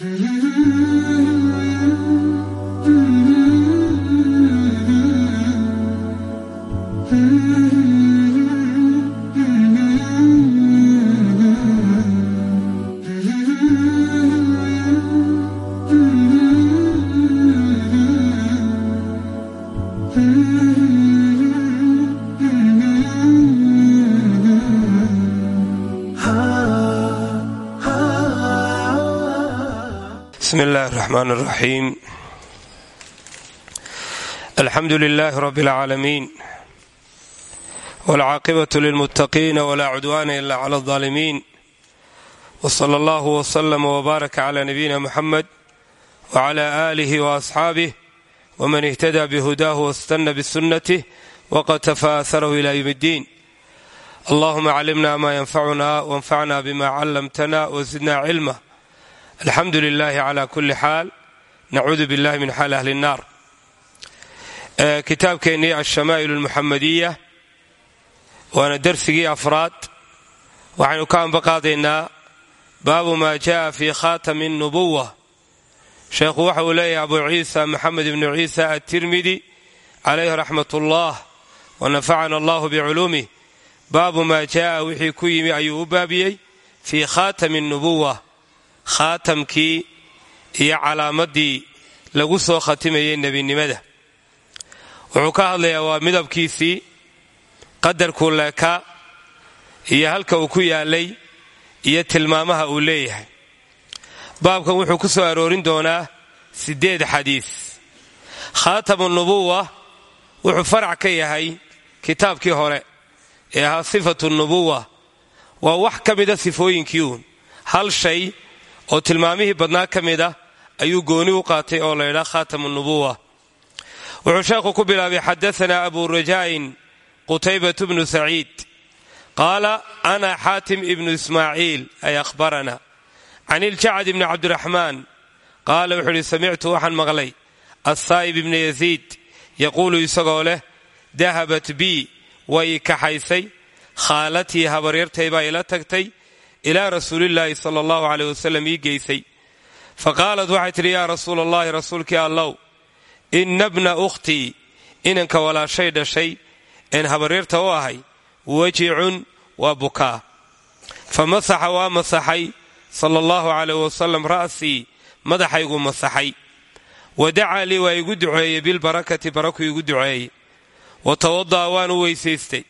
Mm-hmm. bsmi اllahi الرحman الرaxيim alxamdu لlh rb العaalamiin wاlcaaqibaة lilmutaqin wla cudwana ila clى الظaalimiin wslى اllah wslm wbaark clى nabiyina mxamed wclى آlih وaصxaabih wman اhtdى bhudah wاstana bsunath wqtfa ahrh ilى ywm اddin allahuma climna ma ynfacuna wاnfacna bma clamtna wzidna cilma alxamdu lilaahi cala kulli xaal nacuudu billahi min xaali ahli nnaar e, kitaabkeennii alshamaa'ilu almuxamadiya waana darsigii afraad. Waxaynu ka anba qaadaynaa baabu maa ja'a fii khaatami nubuwa sheekhu waxa uu leeyahay abu ciisa maxamed ibnu ciisa atirmidi calayhi raxmat ullah wanafacana allahu biculuumih baabu maa ja'a wixii ku yimi ayuu u baabiyey fii khaatami nubuwa khaatamkii iyo calaamadii lagu soo khatimayay nebinimada. Wuxuu ka hadlayaa waa midabkiisii qadarkuu leekaa iyo halka uu ku yaalay iyo tilmaamaha uu leeyahay. Baabkan wuxuu ku soo aroorin doonaa siddeed xadiis. Khaatamu nubuwa wuxuu farac ka yahay kitaabkii hore ee ahaa sifatu nubuwa waa wax ka mida sifooyinkii uun. Hal shay oo tilmaamihii badnaa ka mid ah ayuu gooni u qaatay oo laydhaa khaatam nubuwa. Wuxuu sheekhu ku bilaabay xadaanaa abu rajaa'in qutaybat bnu saciid. Qaala ana xaatim ibnu ismaaciil ay ahbarana can iljacad ibni cabdiraxmaan. Qaala wuxuu ihi samictu waxaan maqlay. Assaa'ib ibna yaziid yaquulu isagoo leh dahabat bii way kaxaysay. Khaalatii habaryartay baa ila tagtay ilaa rasuulillaahi sala allahu caleyh wasalam ii geysay. Fa qaalat waxay tidhi yaa rasuula allahi rasuulkii allow inna bna ukhtii inanka walaashay dhashay een habaryarta u ahay wajicun waa bukaa. Fa masaxa waa masaxay sala allahu caleyh wasalam ra'sii madaxaygu masaxay. Wa dacaa lii waa igu duceeyey bilbarakati baraku igu duceeyey. Wa tawada'a waan u weysaystay.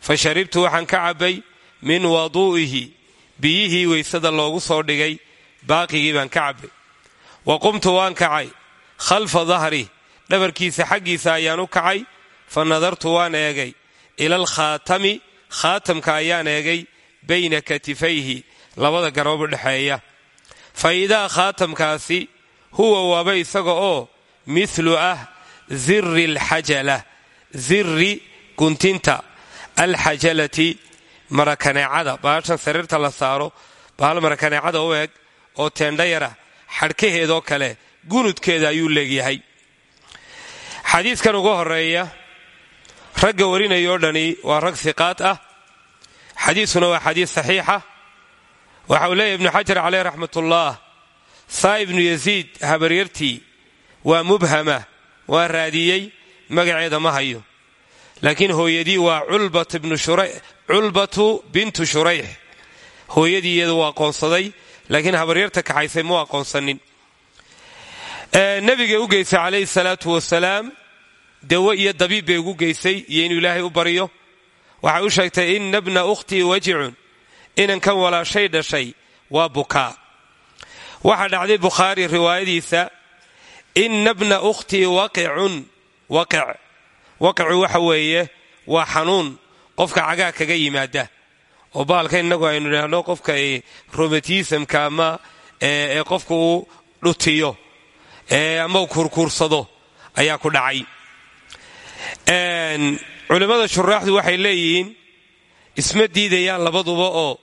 Fa sharibtu waxaan ka cabbay min waduu'ihi biyihii weysada loogu soo dhigay baaqigii baan ka cabbay wa qumtu waan kacay. Khalfa dahri dhabarkiisa xaggiisa ayaan u kacay. Fa nadartu waan eegay. Ilal khaatami khaatamka ayaan eegay bayna katifayhi labada garoob dhexeeya fa idaa khaatamkaasi huwa waaba isaga oo mithlu ah zirri alxajala zirri guntinta alxajalati marakaneecada. Baashan sariirta la saaro bahal marakaneecada u eg oo teendhayara xadhkaheedoo kale gunudkeeda ayuu leegyahay xadiidkan ugu horreeya ragga warinayoo dhani waa rag siqaad ah. Xadiiskuna waa xadiis saxiixa. Waxa uu leeyahy ibnu xajar caleyh raxmatullah saa ibnu yasiid habaryartii waa mubhama waa raadiyey magaceeda ma hayo. Laakiin hooyadii waa culbatu bintu shurayx hooyadii iyadu waa aqoonsaday laakiin habaryarta kaxaysay mu aqoonsanin. Nabigay u geysay calayhi salaatu wasalaam dawo iyo dabiib bay ugu geysay iyo inuu ilaahay u baryo waxay u sheegtay inna bna ukhtii wajicun inankan walaashay dhashay waa bukaa. Waxaa dhacday bukhaari riwaayadiisa inna bna ukhtii waqicun waqic. Waqicu waxa weeye waa xanuun qofka cagaa kaga yimaada. Oo baalka innagu aynu idhaahno qofka romatismka ama ee qofka uu dhutiyo ama uu kurkuursado ayaa ku dhacay. Culimmada shuraaxdu waxay leeyihiin isma diidayaan labaduba oo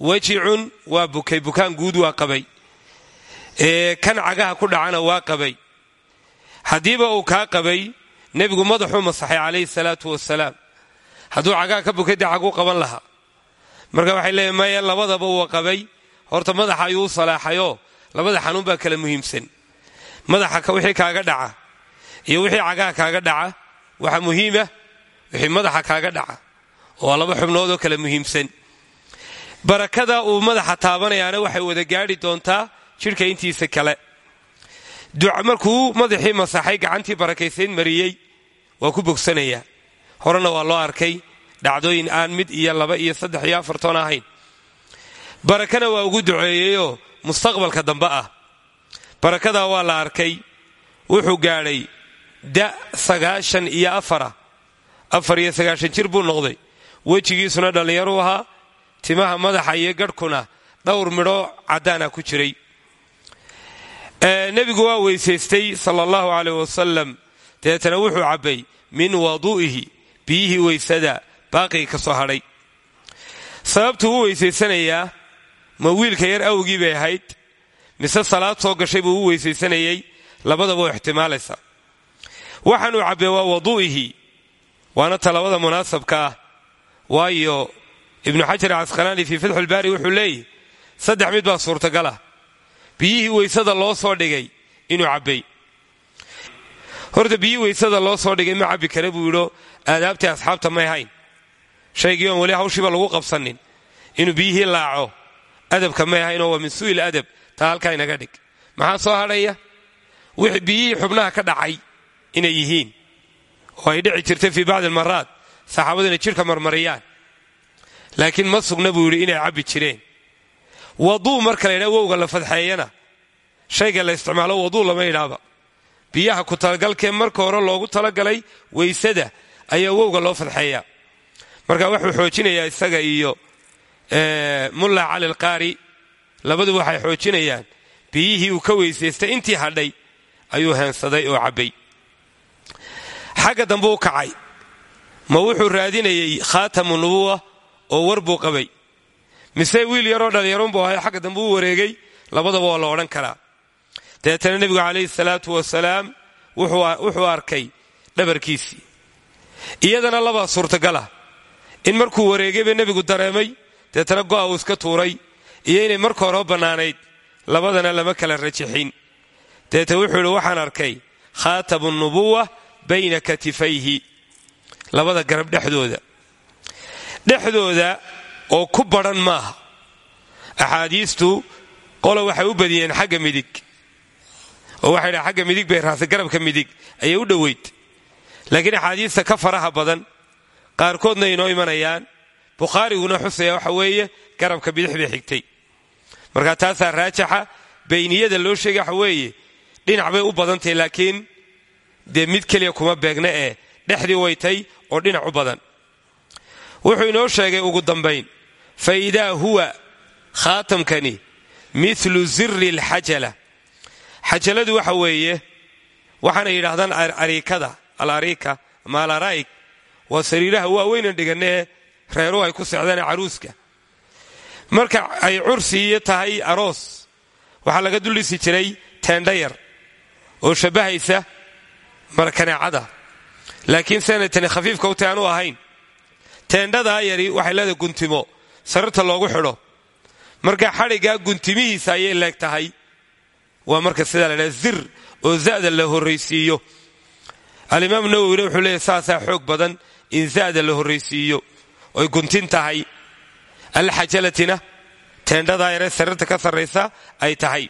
wajicun waa bukay bukaan guud waa qabay. Kan cagaha ku dhacana waa qabay. Haddiiba uu kaa qabay nebigu madaxuu masaxay calayhi salaatu wasalaam hadduu cagaa ka bukay dee qaban lahaa. Marka waxay leeyihiin maya labadaba uu qabay. Horta madaxa ayuu u labada xanuun baa kala muhiimsan. Madaxa wixii kaaga dhaca iyo wixii cagaha kaaga dhaca waxa muhiima wixii madaxa kaaga dhaca. Oo laba xubnood oo kala muhiimsan. Barakada uu madaxa taabanayaana waxay wada gaadhi doontaa jidhka intiisa kale. Markuu madaxii masaxay gacantii barakaysayn mariyey. Waa ku bogsanayaa horena waa loo arkay dhacdooyin aan mid iyo laba iyo saddex iyo afartoon ahayn. Barakana waa ugu duceeyeyoo mustaqbalka dambe ah. Barakadaa waa la arkay wuxuu gaadhay da sagaashan iyo afara afar iyo sagaashan jir buu noqday. Wejigiisuna dhallinyaru ahaa timaha madaxa iyo garhkuna dhowr midho caddaana ku jiray. Nebigu waa weysaystay sala allahu caleyh wasalam dabeetana wuxuu cabbay min wadu'ihi biyihii weysada baaqigii ka soo hadhay. Sababtuu u weysaysanayaa ma wiilka yar awgii bay ahayd mise salaad soo gashay buu u weysaysanayey labadaba u ixtimaalaysa. Waxaanuu cabbay waa wadu'ihi waana talabada munaasabka ah. Waayo ibnu xajar casqalaani fii fatxulbaari wuxuu leeyahy saddex mid baa suurtagala. Biyihii weysada loo soo dhigay inuu cabbay horta biyihii weysada loo soo dhigay ma cabbi kara buu yidho aadaabtii asxaabta may hayn shaygii oon weli hawshiiba lagu qabsanin inuu biyihii laaco adabka may ahaynoo waa min su'il adab taa halkaa inaga dhig. Maxaa soo hadhaya? Wixii biyihii xubnaha ka dhacay inay yihiin. Oo ay dhici jirtay fii bacdi almaraat saxaabadu inay jidhka marmariyaan. Laakiin ma sugna buu yidhi inay cabbi jireen. Waduu marka la ydhaa wowga la fadxeeyana. Shayga la isticmaalo waduu lama yidhaaba biyaha ku talagalkee marka hore loogu talagalay weysada ayaa wowga loo fadxeeyaa marka wuxuu xoojinayaa isaga iyo mulla cali alqaari. Labaduba waxay xoojinayaan biyihii uu ka weysaystay intii hadhay ayuu heensaday oo cabbay. Xagga dambe u kacay. Ma wuxuu raadinayey khaatamu nubuwa oo war buu qabay. Mise wiil yaroo dhallinyarunbuu ahay xagga dambe u wareegay labadaba waa la odhan karaa dabeetana nebigu calayhi salaatu wasalaam wuxuu arkay dhabarkiisii. Iyadana labaa suurtagala. In markuu wareegayba nebigu dareemay dabeetana go'a uu iska tuuray iyo inay marka hore bannaanayd labadana lama kala rajixin. Dabeetana wuxuu yidhi waxaan arkay khaatamu nubuwa bayna katifayhi. Labada garab dhexdooda. Dhexdooda oo ku badhan maaha. Axaadiistu qola waxay u badiyeen xagga midig oo waxay dhaha xagga midig bay raasay garabka midig ayay u dhoweyd. Laakiin axaadiista ka faraha badan qaarkoodna inoo imanayaan. Bukhaariguna xusaya waxa weeye garabka bidix bay xigtay. Marka taasaa raajaxa bayniyada loo sheegay waxa weeye dhinac bay u badantahy laakiin dee mid keliya kuma beegna ee dhexdii waytay oo dhinac u badan. Wuxuu inoo sheegay ugu dambayn fa idaa huwa khaatamkani milu ziri alxajala xajaladu waxa weeye waxaana yidhaahdaan ariikada alariika ama alaraa'ig waa sariiraha waaweynan dhiganee reeruhu ay ku socdaan caruuska. Marka ay cursiiyo tahay aroos waxaa laga duldhisi jiray teendhayar oo shabbahaysa markaneecada. Laakiin seenay tani khafiifka uta aanu ahayn. Teendhadaa yari waxay leedahay guntimo sarirta loogu xidho. Marka xadhiggaa guntimihiisa ayay leeg tahay waa marka sidaa la zir oo za'da la horraysiiyo. Alimaam nawowina wuxuu leeyahy saasaa xoog badan in za'da la horraysiiyo oy guntin tahay. Alxajalatina teendhadaa yaree sarirta ka sarraysa ay tahay.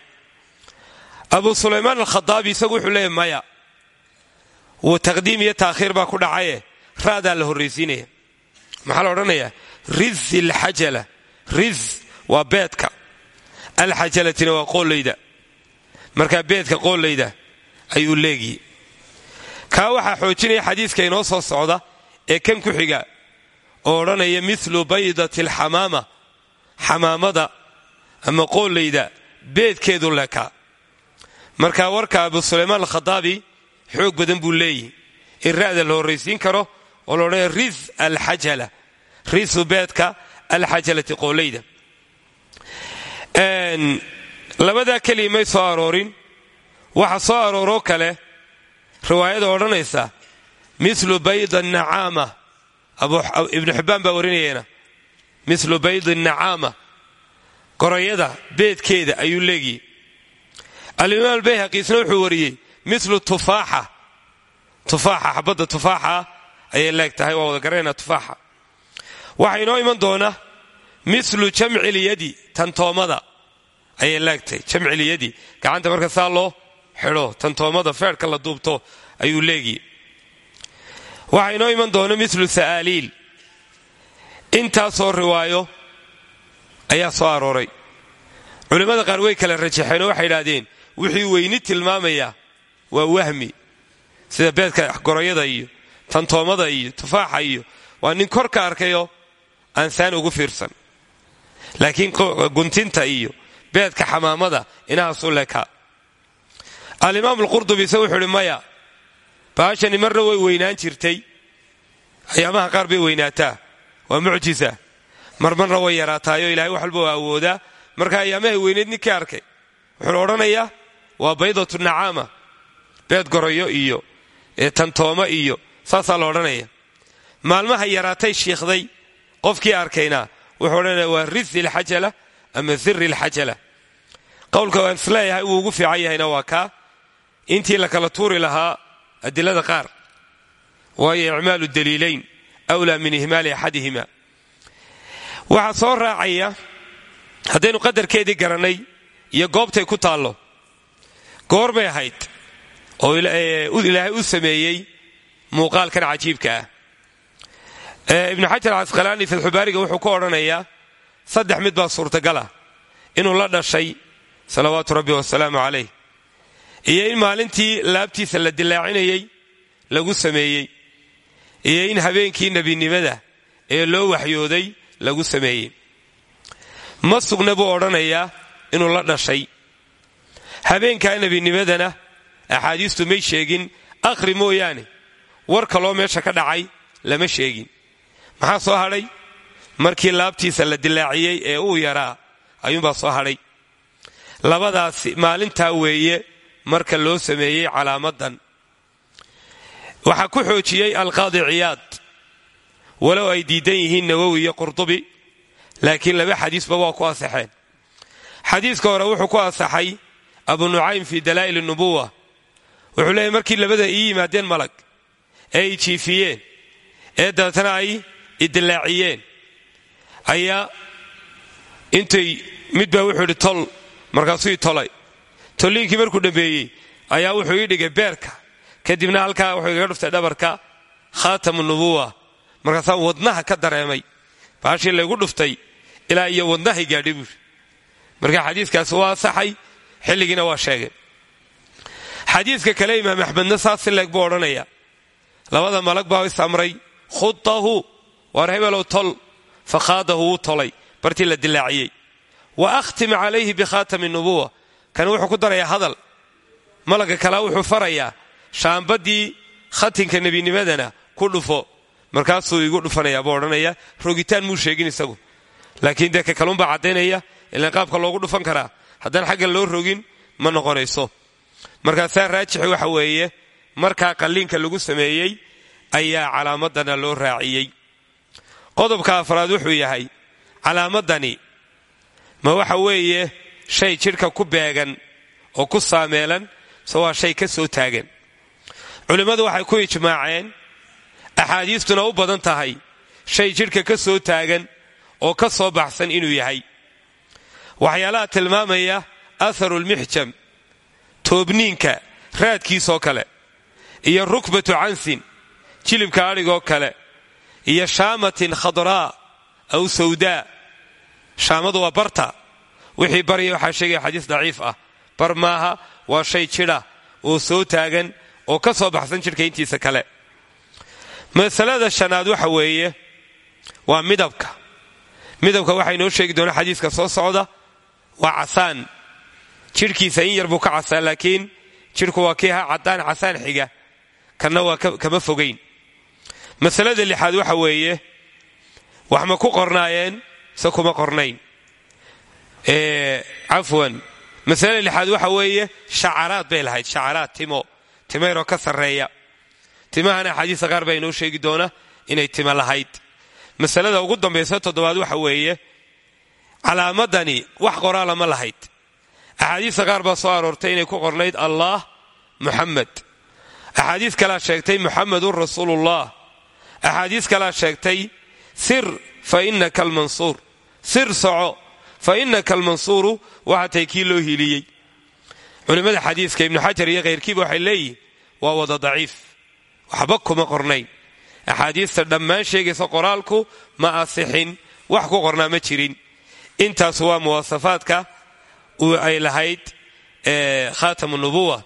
Abu sulaymaan alkhadaabi isagu wuxuu leeyahy maya taqdiim iyo taakhiir baa ku dhacaye. Ra'daa la horraysiinaya. Maxaa la odhanayaa? Riz alxajala riz waa beedka. Alxajalatina waa qoollayda markaa beedka qoollayda ayuu leegiye kaa waxaa xoojinaya xadiiska inoo soo socda ee kan ku xiga oo odhanaya milu baydati alxamaama xamaamada ama qoollayda beedkeedu lekaa markaa warka abu sulaymaan alkhadaabi xoog badan buu leeyihi in ra'da la horraysiin karo oo la odhanaya riz alxajala risu beedka alxajalati qoollayda labadaa keligii may soo aroorin. Waxa soo arooroo kale riwaayada odhanaysa milu baydi nacaama ibnu xibbaan baa warinayeena milu baydi nacaama gorayada beedkeeda ayuu leegiye alimaam albayhaqiisna wuxuu wariyey milu tufaaxa. Tufaaxa xabadda tufaaxa ayay leeg tahay waa wada garanayna tufaaxa. Waxaa inoo iman doona milu jamcilyadi tantoomada ayay leegtahay jamcilyadi gacanta marka saa loo xidho tantoomada feerhka la duubto ayuu leegiye waxaa inoo iman doona milu sa'aaliil intaasoo riwaayo ayaa soo arooray. Culimmada qaar way kala rajaxeen oo waxay idhaahdeen wixii weyni tilmaamaya waa wahmi. Sida beedka goroyada iyo tantoomada iyo tufaaxa iyo waa nin kor ka arkayoo aan saan ugu fiirsan. Laakiin guntinta iyo beedka xamaamada inahaasuu lekaa alimaam alqurdubise wuxuu ihi maya baashani marna way weynaan jirtay. Ayaamaha qaar bay weynaataa. Waa mucjisa marmarna way yaraataayoo ilahay wax walba waa awoodaa. Marka ayaamahay weyneed ninkii arkay. Wuxuu odhanayaa waa baydatu nacaama. Beed goroyo iyo tantooma iyo. Saasaa la odhanaya. Maalmaha yaraatay shiikhday qofkii arkayna wuxuu odhanaya waa risi lxajala ama siri lxajala qowlka waan is leeyahay uu ugu fiican yahayna waa kaa intii la kala tuuri lahaa adilada qaar. Waayo icmaalu daliilayn wlaa min ihmaali axadihima. Waxaa soo raacaya haddaynu qadarkeedii garannay iyo goobtay ku taallo goormay ahayd oo ilaahay u sameeyey muuqaalkan cajiibka ah. Ibnu xajar casqalaani fatxubaariga wuxuu ku odhanayaa saddex mid baa suurtagala inuu la dhashay salawaatu rabbi wasalaamu calayh iyo in maalintii laabtiisa la dilaacinayey lagu sameeyey. Iyo in habeenkii nebinimada ee loo waxyooday lagu sameeyey. Ma sugna buu odhanayaa inuu la dhashay. Habeenkaa nebinimadana axaadiistu may sheegin akhri mooyaane war kaloo meesha ka dhacay lama sheegin. Maxaa soo hadhay? Markii laabtiisa la dilaaciyey ee uu yaraa ayuunbaa soo hadhay labadaasi maalintaa weeye marka loo sameeyey calaamadan. Waxaa ku xoojiyey alqaadi ciyaad. Walow ay diidan yihiin nawowi iyo qurdubi laakiin laba xadiisba waa ku asaxeen xadiiska hore wuxuu ku asaxay abu nucaym fii dalaa'il nubuwa wuxuu leeyahy markii labada ii yimaadeen malag ee ay jiifiyeen ee dabeetana ay idilaaciyeen ayaa intay midbaa wuxuu idhi tol markaasuu tolay. Tolliinkii markuu dhammeeyey ayaa wuxuu ii dhigay beerka. Kadibna halkaa wuxuu igaga dhuftay dhabarka khaatamu nubuwa. Markaasaan wadnaha ka dareemay baashii laygu dhuftay ilaa iyo wadnahay gaadhay buuri. Marka xadiiskaasi waa asaxay xilligiina waa sheegay. Xadiiska kale imaam axmedna saas leeg buu odhanaya labada malag baa is amray khutahu waar hebelow tol. Fa khaadahu wuu tolay bartii la dilaaciyey wa akhtim calayhi bikhaatami nubuwa kan wuxuu ku darayaa hadal malagga kalea wuxuu farayaa shaambadii khatinka nebinimadana ku dhufo markaasuu igu dhufanaya buu odhanaya rogitaan muu sheegin isagu laakiin dee ka kalunbaa caddaynaya ilaan qaabka loogu dhufan karaa haddaan xaggan loo rogin ma noqonayso markaasaa raajixi waxa weeye markaa qalliinka lagu sameeyey ayaa calaamadana loo raaciyey qodobka afraad wuxuu yahay calaamadani ma waxa weeye shay jidhka ku beegan oo ku saameelan se waa shay ka soo taagan. Culimmadu waxay ku ijmaaceen axaadiistuna u badan tahay shay jidhka ka soo taagan oo ka soo baxsan inuu yahay. Waxyaalaha tilmaamaya atharulmixjam toobniinka raadkiisoo kale iyo rukbatu cansin jilibka adhigoo kale iyo shaamatin khadraa aw sawdaa shaamadu waa barta. Wixii barya waxaa sheegaya xadiis daciif ah. Bar maaha waa shay jidha oo soo taagan oo ka soo baxsan jidhka intiisa kale. Masalada shanaad waxa weeye waa midabka. Midabka waxaa inoo sheegi doona xadiiska soo socda waa casaan. Jidhkiisa in yar buu ka casaan laakiin jidhku waa kii ahaa caddaan casaan xiga. Kanna waa kama fogayn masalada lixaad waxa weeye wax ma ku qornaayeen se kuma qornayn. Cafwan masalada lixaad waxa weeye shacaraad bay lahayd shacaraad timo. Timayroo ka sarreeya. Timahana axaadiista qaar baa inoo sheegi doona inay tima lahayd. Masalada ugu dambaysa toddobaad waxa weeye calaamadani wax qoraala ma lahayd. Axaadiista qaar baa soo aroortay inay ku qornayd allah muxamed axaadiis kalaa sheegtay muxamedun rasuulullah. Axaadiis kalaa sheegtay sir fa innaka almansuur sir soco fa innaka almansuuru waxaa tahay kii loo hiiliyey culimmada xadiiska ibnu xajar iyo khayrkiiba waxay leeyihiin waa wada daciif. Waxba kuma qornayn. Axaadiista dhammaan sheegaysa qoraalku ma asixin wax ku qornaa ma jirin. Intaas waa muwasafaadka ay lahayd khatamu nubuwa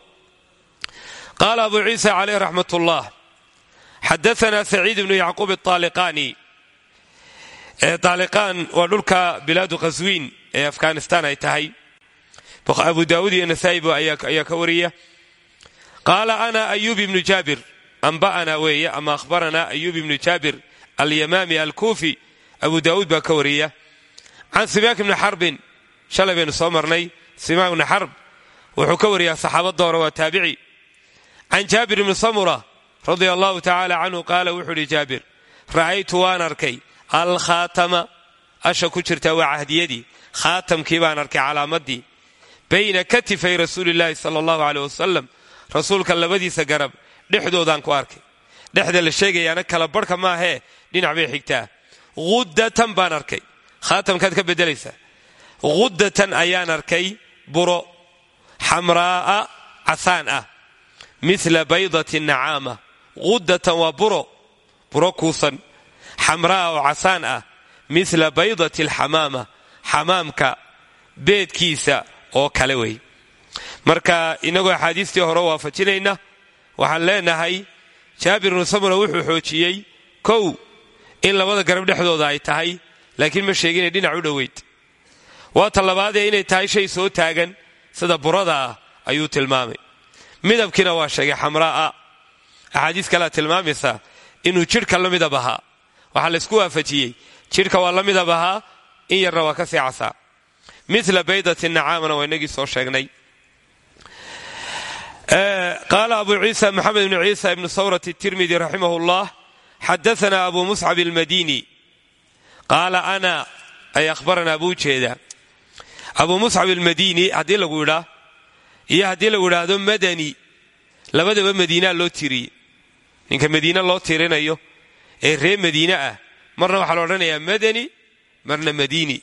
qaala abu ciisa caleyh raxmat ullah xadaana saciid ibnu yacquub aaliqani aaliqaan waa dhulka bilaadu khaswiin ee afghanistan ay tahay. Abu daawud iyo nasaa'ibo ayaa ka wariya qaala ana ayub ibnu jaabir amba'ana weeye ama akhbarana ayub ibnu jaabir alyamaami alkuufi abu daawuud baa ka wariya can simaak ibni xarbin shalay baynu soo marnay simaak ibni xarb wuxuu ka wariyaa saxaabadda hore waa taabici. Can jaabir ibni samura radia allahu tacaala canhu qaala wuxuu idhi ra'aytu waan arkay alkhaatama. Asha ku jirta waa cahdiyadii. Khaatamkii baan arkay calaamadii. Bayna katifay rasuulillaahi sala allahu aleyh wasalam rasuulka labadiisa garab dhexdoodaan ku arkay. Dhexda la sheegayaana kala barhka maahee dhinac bay xigtaa. Huddatan baan arkay. Khaatamkaad ka beddelaysaa. Huddatan ayaan arkay buro xamraa'a casaan ah. Mila baydati nacaama. Huddatan waa buro. Buro kuusan xamraa'a oo casaan ah mila baydati alxamaama xamaamka beedkiisa oo kale wey. Marka inagoo axaadiistii hore waafajinayna waxaan leenahay jaabir ibnu samura wuxuu xoojiyey kow in labada garab dhexdooda ay tahay laakiin ma sheeginay dhinac u dhoweyd. Waa ta labaadee inay tahay shay soo taagan sida burada ah ayuu tilmaamay. Midabkiina waa sheegay xamraa'a. Axaadiis kalea tilmaamaysa inuu jidhka la midab ahaa waxaa laysku waafajiyey. Jidhka waa la midab ahaa in yarna waa ka sii casaa mila baydati nacaamana waa soo sheegnay. Qaala abu ciisa maxamed ibnu ciisa ibnu sawrat tirmidi raximah llah xadaana abu muscab almadini. Qaala ana ay akhbaranaa buu jeedaa. Abu muscab almadini haddii lagu idhaa iyo haddii lagu idhaahdo madani labadaba madiinaa loo tiriyey ninka madiine loo tirinayo ee ree madiine ah. Marna waxaa la odhanayaa madani marna madiini.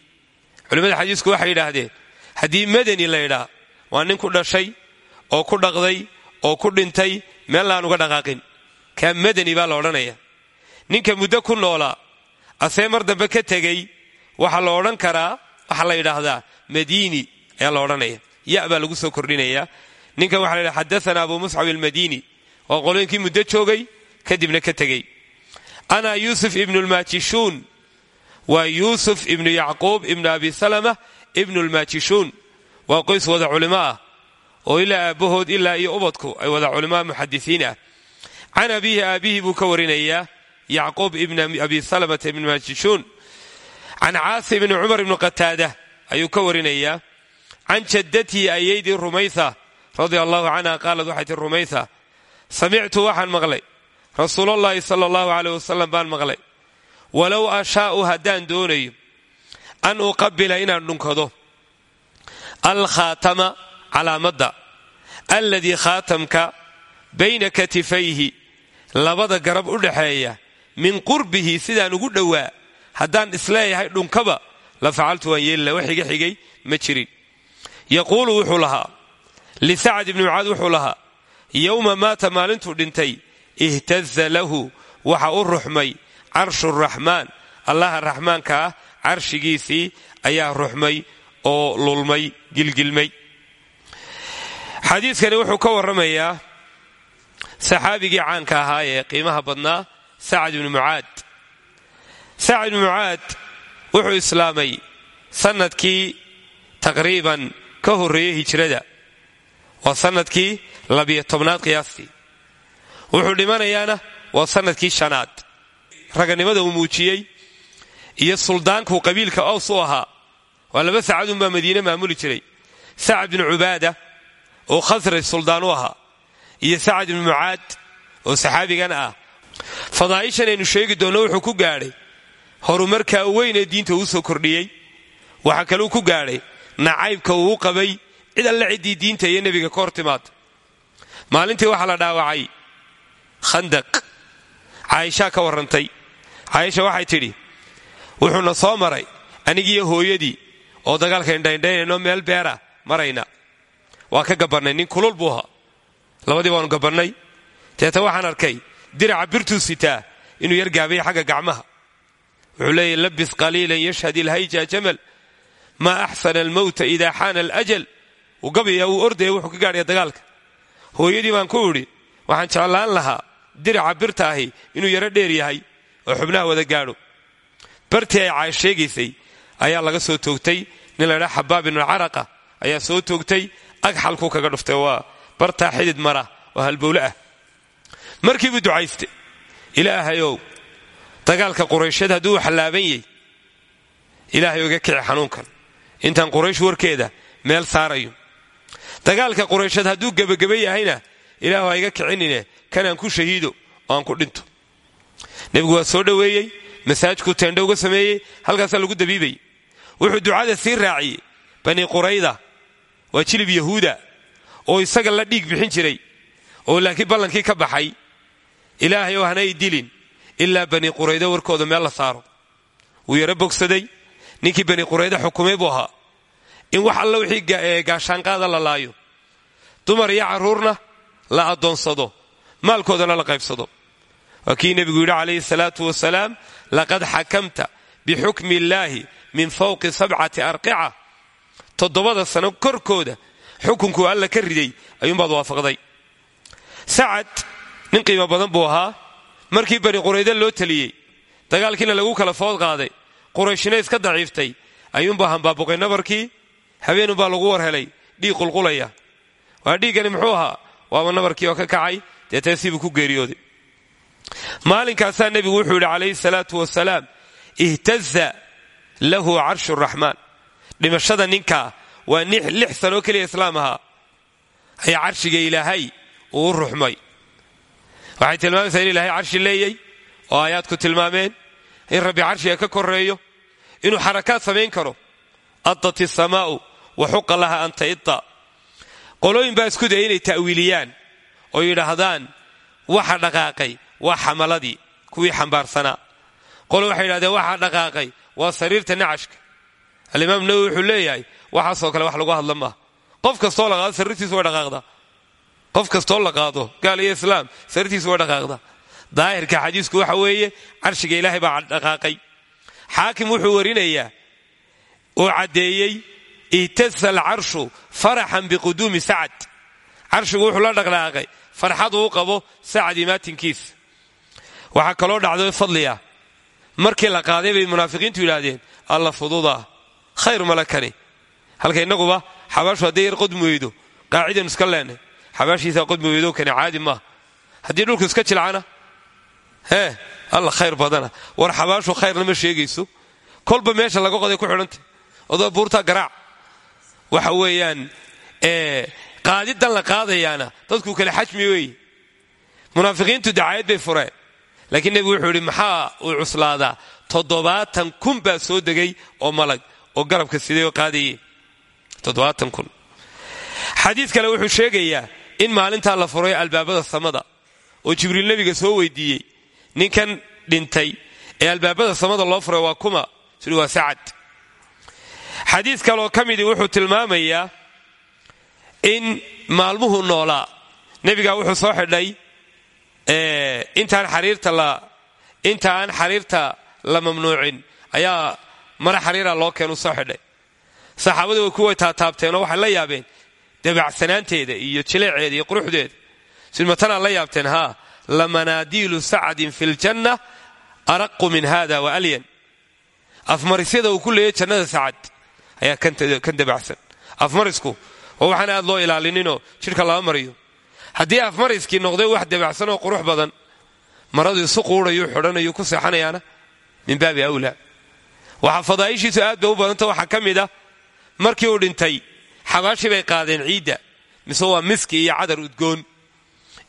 Culimmada xadiisku waxay yidhaahdeen haddii madani la ydhaa waa nin ku dhashay oo ku dhaqday oo ku dhintay meel aan uga dhaqaaqin. Kaa madani baa la odhanaya ninka muddo ku noolaa asee mar dambe ka tegey waxaa la odhan karaa waxaa la yidhaahdaa madiini ayaa la odhanaya. Ya baa lagu soo kordhinayaa ninkan waxa la ydhaha xadaana abu muscab almadini waa qolooyinkii muddo joogay kadibna ka tegey ana yuusuf ibnu lmaajishuun waa yuusuf ibnu yacquub ibnu abi salama ibnu lmaajishuun waa qoys wada culimo ah oo ilaa aabbahood ilaa iyo ubadku ay wada culimaa muxadisiin ah can abiihi aabbihi buu ka warinayaa yacquub ibn abi salamata ibn maajishuun can caasim ibni cumar ibnu qataada ayuu ka warinayaa can jaddatihi ayaydii rumaysa radia allahu canha qaalad waxay tii rumaysa samictu waxaan rasuulallaahi sala allahu caleyh wasalam baan maqlay. Walow ashaa'u haddaan doonayo an uqabila inaan dhunkado. Alkhaatama calaamadda alladii khaatamka bayna katifayhi labada garab u dhaxeeya min qurbihi sidaan ugu dhowaa haddaan is leeyahay dhunkaba la facaltu waan yeelila wax iga xigay ma jirin. Yaquulu wuxuu lahaa lisacad ibni mucaad wuxuu lahaa yowma maata maalintuu dhintay ihtaza lahu waxa u ruxmay carshu raxmaan allaha raxmaanka ah carshigiisii ayaa ruxmay oo lulmay gilgilmay. Xadiidkani wuxuu ka warramayaa saxaabigii caanka ahaa ee qiimaha badnaa sacad ibni mucaad. Sacad ibni mucaad wuxuu islaamay sannadkii taqriiban ka horreeyey hijrada. Waa sannadkii labiyo tobnaad qiyaastii wuxuu dhimanayaana waa sannadkii shanaad. Raganimada uu muujiyey iyo suldaankuu qabiilka ows u ahaa waa laba sacadunbaa madiine maamuli jiray. Sacad binu cubaada oo khasraj suldaan u ahaa iyo sacad ibnu mucaad oo saxaabigan ah. Fadaa'ishan aynu sheegi doonno wuxuu ku gaadhay horumarkaa weyn ee diinta uu soo kordhiyey. Waxaa kaluu ku gaadhay nacaybka uu qabay cid alle ciddii diinta iyo nebiga ka hor timaada maalintii waxaa la dhaawacay khandaq. Caaishaa ka warrantay. Caaisha waxay tidhi wuxuuna soo maray anigiiyo hooyadii oo dagaalka indhaindhaynayno meel beera marayna. Waa ka gabannay nin kulul buu ahaa. Labadii baanu gabannay deeta waxaan arkay diraca birtuu sitaa inuu yar gaabaya xagga gacmaha. Wuxuu labis qaliilan yashhad ilhayja jamal. Maa axsana almowta idaa xaana alajal. Uu gabaya uu ordaya wuxuu ka gaadhaya dagaalka. Hooyadii baan ku idhi waxaan jeclaan lahaa diraca birta ahi inuu yaro dheer yahay oo xubnaha wada gaadho. Bartii ay caash sheegaysay ayaa laga soo toogtay nin laydhaa xabaab ibnucaraqa ayaa soo toogtay ag xalkuu kaga dhuftay waa bartaa xidid mara oo halbowle ah. Markiibuu ducaystay ilaahayow dagaalka quraysheed hadduu u xallaaban yahy ilaahay oga kici xanuunkan. Intaan quraysh warkeeda meel saarayo. Dagaalka quraysheed hadduu gebageba yahayna ilaahu ha iga kicinine kanaan ku shahiido oo aan ku dhinto. Nebigu waa soo dhoweeyey masaajkuu teendho uga sameeyey halkaasaa lagu dabiibayy wuxuu ducada sii raaciyey bani qurayda waa jilib yahuuda oo isaga la dhiig bixin jiray oo laakiin ballankii ka baxay. Ilaahay oo hanay dilin ilaa bani qurayda warkooda meel la saaro. Wuu yaro bogsaday ninkii bani qurayda xukumay buu ahaa. In wax alla wixii gaashaanqaada la laayo dumar iyo carruurna la addoonsado maalkoodana la qaybsado. Waa kii nebigu yidhi calayhi salaatu wasalaam laqad xakamta bixukmi illaahi min fawqi sabcati arqica. Toddobada sano korkooda xukunkuu alla ka riday ayuunbaad waafaqday. Sacad nin qiimo badan buu ahaa markii bani qurayda loo taliyey dagaalkiina lagu kala food qaaday qurayshina iska daciiftay ayuunbaa hambaabuqay nabarkii habeenunbaa lagu war helay dhiig qulqulaya. Waa dhiiggani muxuu ahaa? Waaba nabarkii oo ka kacay dee teesiibuu ku geeriyooday maalinkaasaa nebigu wuxuu yidhi calayhi salaatu wasalaam ihtaza lahu carshu raxmaan dhimashada ninkaa waa lix sanoo keliya islaam ahaa. Ayaa carshiga ilaahay uu ruxmay. Waxay tilmaamaysaa in ilaahay carshi leeyay oo aayaadku tilmaameen in rabbi carshiga ka koreeyo inuu xarakaad samayn karo. Addat isamaa'u wa xuqa laha an taida qolooyin baa isku daya inay ta'wiiliyaan oo yidhaahdaan waxa dhaqaaqay waa xamaladii kuwii xambaarsanaa qolo waxay yidhahdeen waxa dhaqaaqay waa sariirta nacashka. Alimaam nawowi wuxuu leeyahay waxaasoo kale wax lagu hadla maaha. Qof kastoo la qaado sariirtiisu way dhaqaaqdaa. Qof kastoo la qaado gaal iyo islaam sariirtiisu way dhaqaaqdaa. Daahirka xadiisku waxa weeye carshiga ilaahay baa dhaqaaqay. Xaakim wuxuu warinayaa oo caddeeyey ihtasa alcarshu faraxan biquduumi sacad. Carshigu wuxuu la dhaqdhaaqay farxadu u qabo sacad imaatinkiisa waxaa kaloo dhacdo fadliya markii la qaaday bay munaafiqiintu yidhaahdeen alla fududaa khayr malakani. Halka innaguba xabaashu hadday yar qodmi qaacidanu iska leenay xabaashiisaa qodmi kani caadi maaha haddii dhulku iska jilcana hee alla khayr badana. War xabaashu khayrna ma sheegayso. Kolba meesha laga qoday ku xidhantay. Odoo buurtaa garaac. Waxa weeyaan qaadidan la qaadayaana. Dadku kale xajmi weeye munaafiqiintu dacaayad bay fureen laakiin nebigu wuxuu yidhi maxaa uu cuslaadaa? Toddobaatan kun baa soo degay oo malag oo garabka siday oo qaadayey toddobaatan kun. Xadiid kale wuxuu sheegayaa in maalintaa la furay albaabada samada oo jibriil nebiga soo weydiiyey. Ninkan dhintay ee albaabada samada loo furay waa kuma sui waa sacad. Xadiid kaleoo ka midii wuxuu tilmaamayaa in maalmuhu noolaa. Nebigaa wuxuu soo xidhay intaan xariirta la mamnuucin. Ayaa mara xariira loo keenu soo xidhay. Saxaabadu way kuway taataabteenoo waxay la yaabeen dabacsanaanteeda iyo jileeceeda iyo quruxdeeda silmatanaa la yaabteen haa lamanaadiilu sacadin fi ljanna araqu min hada wa alyan. Afmarisyada uu ku leeyay jannada sacad ayaa kan dabacsan. Afmarisku oo waxaan aad loo ilaalininoo jidhka lama mariyo. Haddii afmariskii noqday wax dabacsan oo qurux badan maradu isu xidhanayuu ku seexanayaana min baabi awlaa. Waxaa fadaa'ishiisu aad bay u badanta waxaa ah markii uu dhintay xabaashii bay qaadeen ciidda mise waa miski iyo cadar udgoon.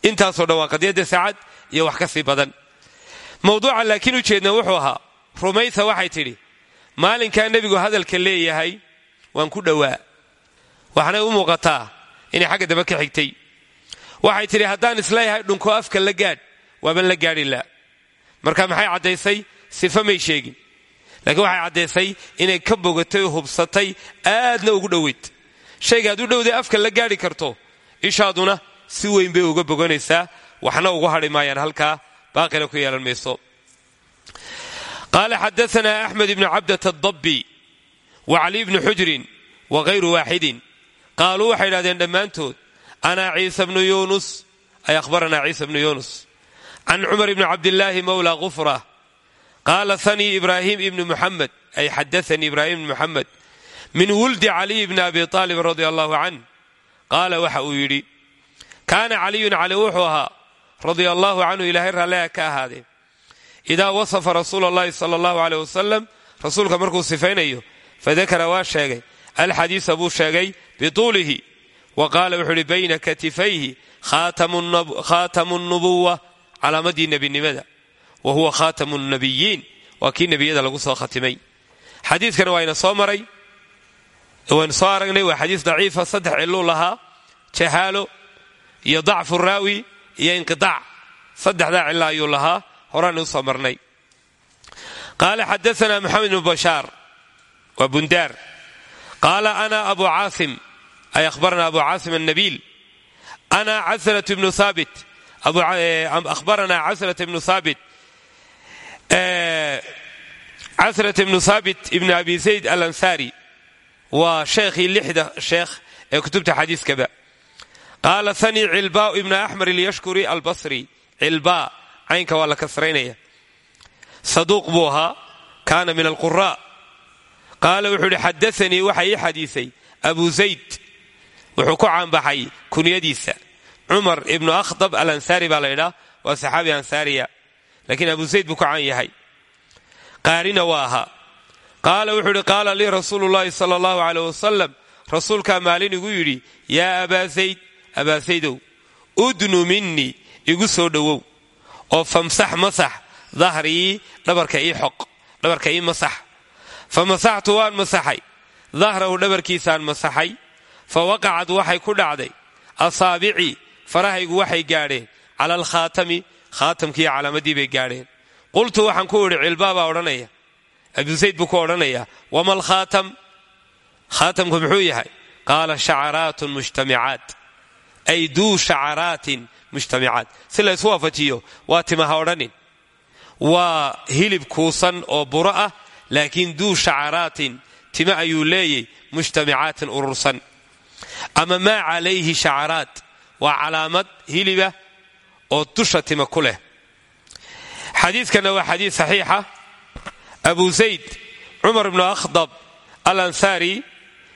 Intaasoo dhan waa qadiyadda iyo wax ka sii badan. Mawduuca laakiin ujeedna wuxuu ahaa rumaysa waxay tidhi maalinkaa nebigu hadalka leeyahay waan ku dhowaa waxaanay u muuqataa inay xagga dambe ka xigtay. Waxay tidhi haddaan is leeyahay dhunko afka la gaadh waaban la gaadhi laa. Marka maxay caddaysay? Sifa may sheegin. Laakiin waxay caddaysay inay ka bogatay oo hubsatay aadna ugu dhoweyd. Shayga ad u dhowday afka la gaadhi karto ishaaduna si weyn bay uga boganaysaa. Waxna ugu hadhi maayaan halkaa baaqina ku yeelan mayso. Qaala xadaanaa axmed ibnu cabdat adabbi wa cali bnu xujrin wa hayru waaxidin qaaluu waxay idhahdeen dhammaantood ana ciisa bnu yunus ay ahbaranaa ciisa bnu yunus can cumar ibni cabdillaahi mawla kufra qaala hanii ibraahim ibni muxamed ay xadaanii ibraahim ibni muxamed min wuldi caliy bni abi aalib radi allahu canh qaala waxa uu yidhi kaana caliyun cali wuxuu ahaa radia allahu canhu ilaahay raalleha ka ahaadee. Idaa wasafa rasuula allahi sala allahu aleyh wasalam rasuulka markuu sifaynayo fadakara waa sheegay alxadiisa buu sheegay bituulihi wa qaala wuxuu ihi bayna katifayhi khaatamu nubuwa calaamadii nebinimada wa huwa khaatamu nabiyiin waa kii nebiyada lagu soo khatimay xadiidkan waa ina soo maray waynu soo aragnay waa xadiis daciifa saddex ciluu lahaa jahaalo iyo dacfu raawi iyo inqiaac saddexdaa cilo ayuu lahaa horaana u soo marnay qaala xadaana maxamed bnu bashaar waa qaala ana abu caasim ay ahbarana abu caasim annabiil ana casrat bnu haabit ahbarana casrat bnu haabit casrat ibnu haabit ibn abi zayd alansaari waa sheekhii lixda sheekh ee kutubta xadiiskaba qaala hanii cilbaa ibna axmar ilyashkuri albasri cilbaa caynka waa la kasraynaya saduuq buu ahaa kaana min alqura qaala wuxuu ihi xadaanii waxa ii xadiisay. Abu zayd wuxuu ku caanbaxay kunyadiisa. Cumar ibnu akhdab alansaari baa la ydhaa waa saxaabi ansaariya. Laakiin abu zayd buu ku caan yahay. Qaarina waa ahaa. Qaala wuxuu ihi qaala lii rasuulu llaahi sala allahu aleyh wasalam rasuulkaa maalin igu yidhi yaa abaa zayd abaa zaydow udnu minii igu soo dhowow oo famsax masax dahrii dhabarka ii dhabarka ii masax fa masaxtu waan masaxay. Dahrahu dhabarkiisaan masaxay. Fa waqacad waxay ku dhacday. Asaabicii farahaygu waxay gaadheen. Cala alkhaatami khaatamkiiyo calaamadii bay gaadheen. Qultu waxaan ku idhi cilbaa baa odhanaya. Abu zayd buu ku odhanayaa wama alkhaatam? Khaatamku muxuu yahay? Qaala shacaraatun mujtamicaat. Ay duu shacaraatin mujtamicaat. Si la ysu waafajiyo waa timaha odhanin. Waa hilib kuusan oo buro ah laakiin duu shacaraatin tima ayuu leeyay mujtamicaatin urursan. Ama maa calayhi shacaraat waa calaamad hiliba oo dusha tima ku leh. Xadiidkanna waa xadiid saxiixa. Abu zayd cumar ibnu akhdab al ansaari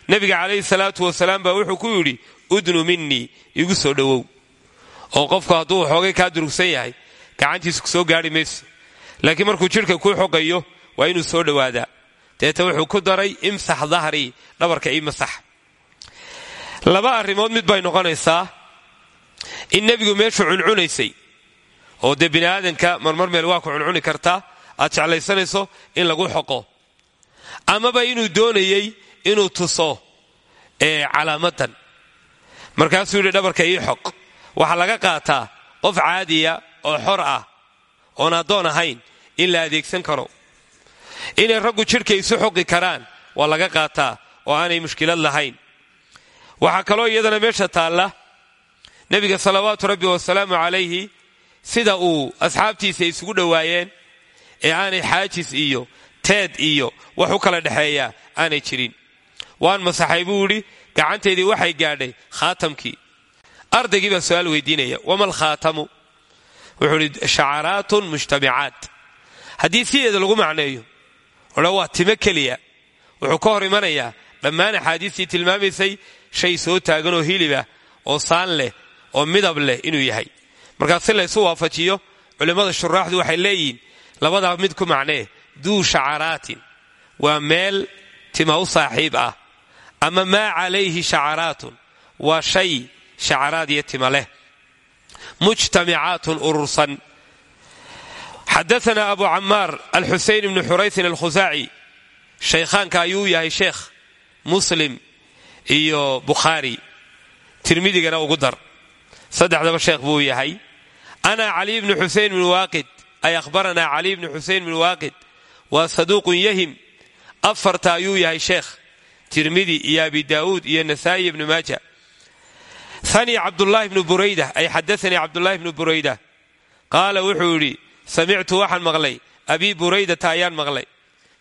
nebiga calayhi salaatu wasalaam baa wuxuu ku yidhi udnu minii igu soo dhowow. Oo qofku hadduu xoogay kaa durugsan yahay gacantiisa ku soo mayso. Laakiin markuu jidhka kuu xogayo waa inuu soo dhowaadaa deeta wuxuu ku daray imsax dahrii dhabarka ii masax. Laba arrimood mid bay noqonaysaa. In nebigu meeshu cuncunaysay oo dee bini aadanka marmar meel waa ku cuncuni kartaa aad jeclaysanayso in lagu xoqo. Amaba inuu doonayey inuu tuso calaamadan. Markaasuu yidhi dhabarka ii xoq. Waxaa laga qaataa qof caadiya oo xor ah oon addoon ahayn in la adeegsan karo inay raggu jidhka isu xoqi karaan waa laga qaataa oo aanay mushkilad lahayn. Waxaa kaloo iyadana meesha taalla nebiga salawaatu rabbi wasalaamu calayhi sida uu asxaabtiisa isugu dhowaayeen ee aanay xaajis iyo teed iyo wax u kala dhexeeyaa aanay jirin. Waan masaxay buu idhi gacanteedii waxay gaadhay khaatamkii. Ardaygii baa su'aal weydiinaya wama alkhaatamu wuxuu idhi shacaraatun mujtamicaat. Haddii sideeda lagu macneeyo odha waa timo keliya. Wuxuu ka hor imanayaa dhammaan axaadiistii tilmaamaysay shay soo taaganoo hilibah oo saan leh oo midab leh inuu yahay. Markaa si laysu waafajiyo culimmada shuraaxdu waxay leeyihiin labadaa mid ku macnee duu shacaraatin waa meel tima u saaxiib ah ama maa calayhi shacaraatun. Waa shay shacaraad iyo tima leh. Mujtamicaatun urursan xadaana abu camaar alxuseyn ibnu xuraysin alkhusaaci shaykhaanka ayuu yahay sheekh muslim iyo bukhaari tirmidigana ugu dar saddexdaba sheekh buu yahay ana caliy bni xusein bn waaqid ay akhbaranaa caliy bni xusein bn waaqid waa saduuqun yahim afarta ayuu yahay sheekh tirmidi iyo abi daa'uud iyo nasaa'i ibnu maaja hani cabdulaahi bnu burayda ay xadaanii cabdulaahi bnu burayda qaala wuxuu yidhi samictu waxaan maqlay abii buraydata ayaan maqlay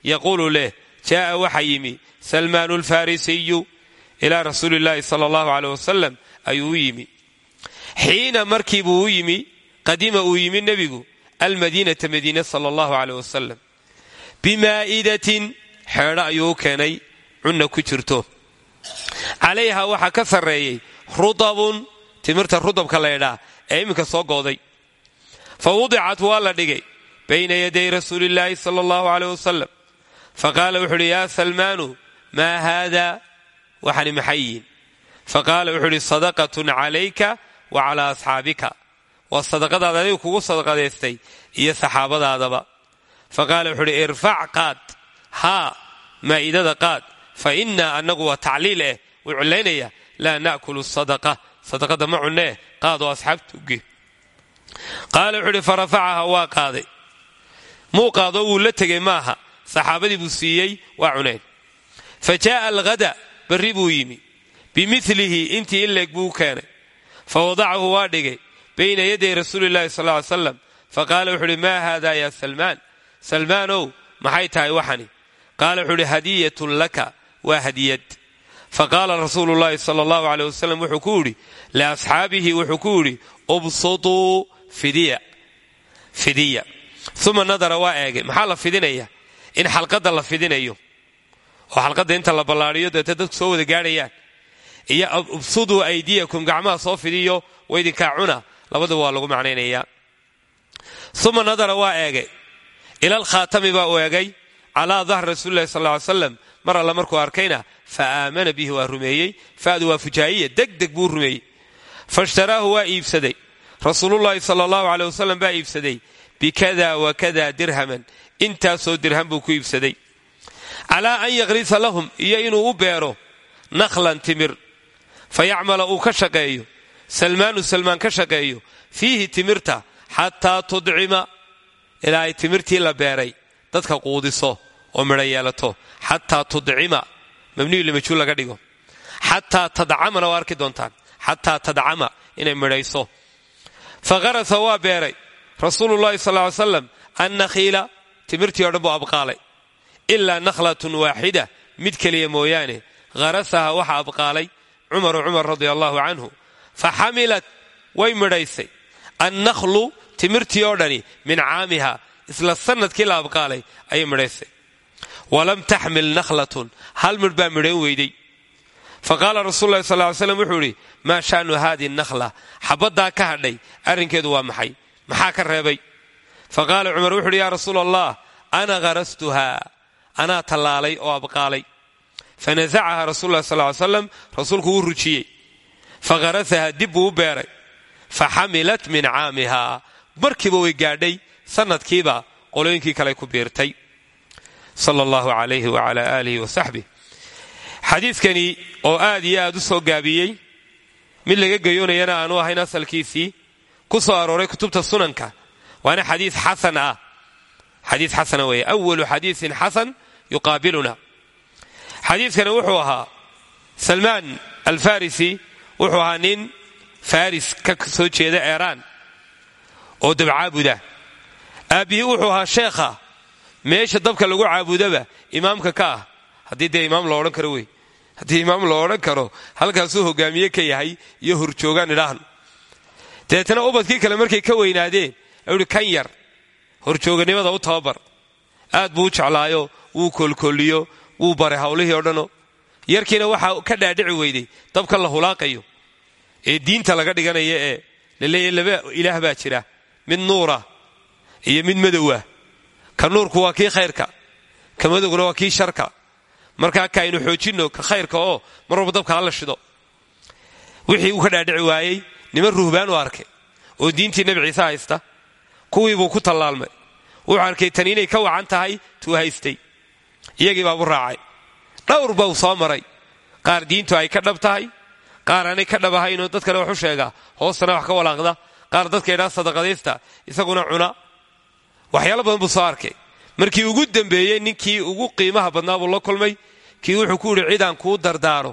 yaquulu leh jaa'a waxa yimi salmaanu alfarisiyu ilaa rasuuli illaahi sala allahu aleyh wasalam ayuu u yimi xiina markii u yimi qadima uu yimi nebigu almadiinata madiine sala allahu aleyh wasalam bimaa'idatin xeedho ayuu u keenay cunna ku jirto calayha waxaa ka sarreeyey rudabun timirta rudabka laydhaa ee iminka soo gooday fa wudicat waa la dhigay bayna yaday rasuulillaahi sala allahu aleyh wasalam fa qaala wuxu uhi yaa salmaanu maa haada waxani maxay yihiin fa qaala wuxuu uhi sadaqatun calayka wa calaa asxaabika waa sadaqadaada adigu kugu sadaqadaystay iyo saxaabadaadaba fa qaala wuxuu uhi irfac qaad haa maa'idada qaad fa innaa annagu waa tacliil eh wuu cilaynaya laa na'kulu sadaqa sadaqada ma cunnee qaadoo asxaabta uge qaala wuxuu uhi fa rafacaha waa qaaday. Muu qaadoo wuu la tegey maaha. Saxaabadii buu siiyey waa cuneen fa jaa'a alghada barri buu yimi. Bimilihi intii in leeg buu keenay. Fa wadacahu waa dhigay. Bayna yaday rasuulillahi sal ly slam fa qaala wuxu uhi maa haada yaa salmaan? Salmaanow maxay tahay waxani? Qaala wuxuu uhi hadiyatun laka waa hadiyad. Fa qaala rasuulu llahi sala allahu aleyh wasalam wuxuu ku yidhi liasxaabihi wuxuu ku yidhi fidiya uma nadara waa eegay maxaa la fidinaya? In xalqadda la fidinayo. Oo xalqadda inta la ballaadhiyo deeta dadku soo wada gaadhayaan. Iyo ubsuduu aydiyakum gacmaha soo fidiyo waydinkaa cuna. Labadaba waa lagu macnaynayaa. Uma nadara waa eegay. Ilal khaatami baa u eegay. Calaa dahri rasuulilahi sal ly slam mar alla markuu arkayna fa aamana bihi waa rumeeyey. Fadu waa fujaayiya deg deg buu rumeeyey. Faishtaraahu waa iibsaday rasuulullaahi sala allahu aleyh wasalam baa iibsaday bikada wa kada dirhaman. Intaasoo dirham buu ku iibsaday. Calaa an yakhrisa lahum iyo inuu u beero nakhlan timir. Fa yacmala uu ka shaqeeyo. Salmaanu salmaan ka shaqeeyo. Fiihi timirta xataa tudcima ilaa ay timirtii la beeray. Dadka quudiso oo midho yeelato xataa tudcima. Mabniyu limajuul laga dhigo. Xataa tadcamana waa arki doontaan. Xataa tadcama inay midhayso fa harasa waa beeray rasuulullahi sal ly slam annakhiila timirtii o dhan buu abqaalay ilaa nakhlatun waaxida mid keliya mooyaane harasaha waxa abqaalay cumaru cumar radia allahu canhu fa xamilat way midhaysay annakhlu timirtii oo dhani min caamiha isla sannadkii la abqaalay ayay midhaysay walam taxmil nakhlatun hal midh baa midhan weyday fa qaala rasuulu lahi sal ly slam wuxuu idhi maa shaanu haadi nakhla? Xabaddaa ka hadhay arrinkeedu waa maxay? Maxaa ka reebay? Fa qaala cumar wuxu uhi yaa rasuul allah ana harastuha anaa tallaalay oo abqaalay. Fa nasacaha rasul lah sal ly slam rasuulku wuu rujiyey. Fa harasaha dib buu u beeray. Fa xamilat min caamiha markiiba way gaadhay sanadkiiba qolooyinkii kale ku biirtay. Sal allahu alayhi wala aalihi wasaxbih xadiidkani oo aad iyo aad u soo gaabiyey mid laga geyoonayana aanu ahayn asalkiisii ku soo arooray kutubta sunanka. Waana xadii xasan ah. Xadii xasana weeye. Awalu xadiisin xasan yuqaabiluna. Xadiidkani wuxuu ahaa salmaan alfarisi wuxuu ahaa nin faris ka soo jeeda eeraan oo dabcaabuda aabbihii wuxuu ahaa sheekha. Meesha dabka lagu caabudaba imaamka ka ah. Haddii dee imaam lo odhan karo wey haddii imaam lo odhan karo halkaasuu hogaamiye ka yahay iyo horjoogaan idhaahno dabeetana ubadkii kale markay ka weynaadeen uhi kan yar horjooganimada u tababar. Aad buu u jeclaayo wuu koolkooliyo wuu baray hawlihii o dhano. Yarkiina waxaa ka dhaadhici weyday dabka la hulaaqayo ee diinta laga dhiganaya ee laleeya laba ilaah baa jira. Mid nuura iyo mid madowa ka nuurku waa kii khayrka ka madowguna waa kii sharka markaa ka aynu xoojinno ka khayrka oo mar walba dabka hala shido. Wixii uu ka dhaadhici waayey niman ruhbaan u arkay oo diintii nebi ciise haysta kuwii buu ku tallaalmay. Wuxuu arkay tani inay ka wacan tahay tuu haystay. Iyagii baabu raacay. Dhowr bau soo maray. Qaar diintu ay ka dhab tahay qaar aanay ka dhab ahaynoo dadkana wax u sheega hoostana wax ka walaaqda. Qaar dadka idhaa sadaqadaysta isaguna cuna. Waxyaalo badan buu soo arkay markii ugu dambeeyey ninkii ugu qiimaha badnaa buu la kulmay. Kii wuxuu ku yidhi cidaan kuu dardaaro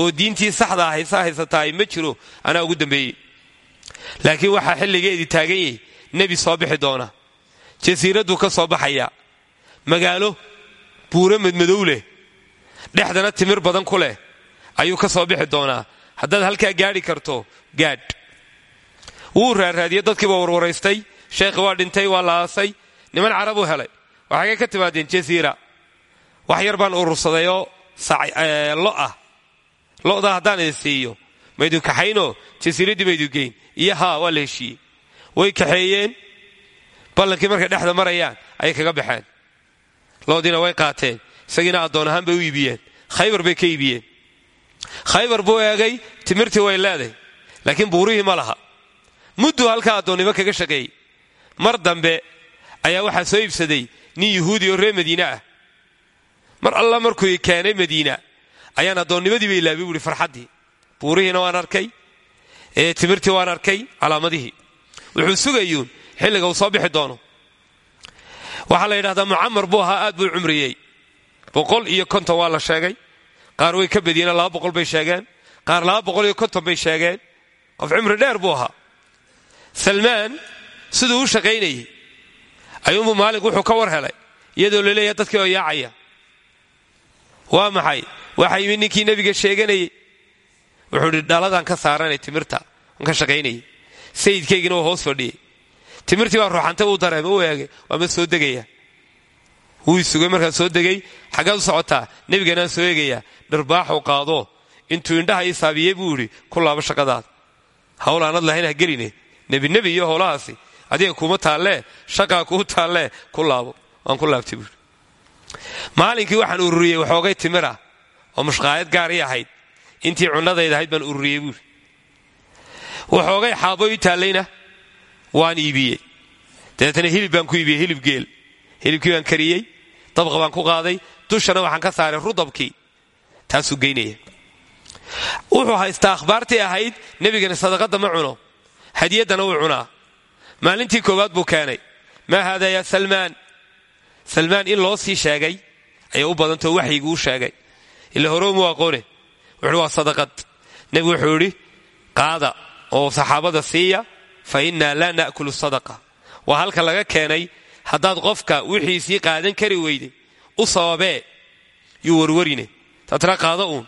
oo diintii saxda haysa haysataay ma jiro anaa ugu dambeeyey. Laakiin waxaa xilligeedii taagan yahi nebi soo bixi doona. Jasiiradduu ka soo baxayaa magaalo buuro madmadow leh. Dhexdana timir badan ku leh. Ayuu ka soo bixi doonaa. Haddaad halkaa gaadhi karto gaadh. Wuu raaraadiyey dadkiiba warwaraystay. Sheekhi waa dhintay waa la aasay niman carabuu helay waxaagay ka timaadeen jasiira wax yar baan urursadayoo lo ah. Lo'da haddaan idin siiyo maydun kaxaynoo jasiiraddii maydun geyn. Iyo haa waa la heshiiyey. Way kaxeeyeen. Ballankii markay dhexda marayaan ayay kaga baxeen. Loodiina way qaateen. Isagiina addoon ahaan bay u iibiyeen. Khaybar bay ka iibiyeen. Khaybar buu eegay timirtii way leeday. Laakiin buurihii ma laha. Mudduu halkaa addoonnimo kaga shaqeeyey. Mar dambe ayaa waxaa soo iibsaday nin yuhuudi oo reer madiine ah. Mar alla markuu keenay madiina ayaan addoonnimadii bay ilaabi buuhi farxaddii buurihiina waan arkay timirtii waan arkay calaamadihii. Wuxuu sugayuun xilliga uu soo bixi doono. Waxaa la yidhahdaa mucamar buu ahaa aad buu cumriyey. Boqol iyo konton waa la sheegay. Qaar way ka badiyeen laba boqol bay sheegeen. Qaar laba boqol iyo konton bay sheegeen. Qof cumri dheer buu ahaa. Salmaan siduu u shaqaynayey ayuunbuu maalink wuxuu ka war helay iyadoo la leeyahay dadkii oo yaacaya. Waa maxay? Waxaa yimid ninkii nebiga sheeganayey wuxuu idhi ka saaranay timirta n ka shaqaynayay. Sayidkaygina waa hoos fadhiyey timirtii baa ruuxantay uu dareema u eegay waa ma soo degaya. Wuu sugay markaa soo degay. Xaggaad u socotaa nebiganaan soo eegayaa dharbaaxuu qaado intuu indhaha ii saabiyey buu idhi ku laabo shaqadaada hawl aanad lahayn ha geline. Nebinebi iyo howlahaasi adiga kuma taallee shaqaa kuu taallee ku laabo waan ku laabtay buui maalinkii waxaan ururiyey waxoogay timira oo mushqaayad gaarii ahayd intii cunadayda ahayd baan ururiyey buuri waxoogay xaabo ii taallayna waan iibiyey dabeetana hilib baan ku iibiyey hilib geel hilibkii baan kariyey dabqa baan ku qaaday dushana waxaan ka saaray rudabkii taasuu geynaya wuxuu haystaa akhbaartii ahayd nebigana sadaqadda ma cuno hadiyaddana wuu cunaa maalintii koowaad buu keenay. Maa haada yaa salmaan? Salmaan in loo sii sheegay ayay u badantao waxyiguu sheegay. Ila horomuu aqoone. Wuxuu waa sadaqad. Nebigu wuxuu idhi qaada oo saxaabada siiya fa innaa laa na'kulu sadaqa. Waa halka laga keenay haddaad qofka wixiisii qaadan kari weyday u sababee yuu warwarine. Taatna qaada uun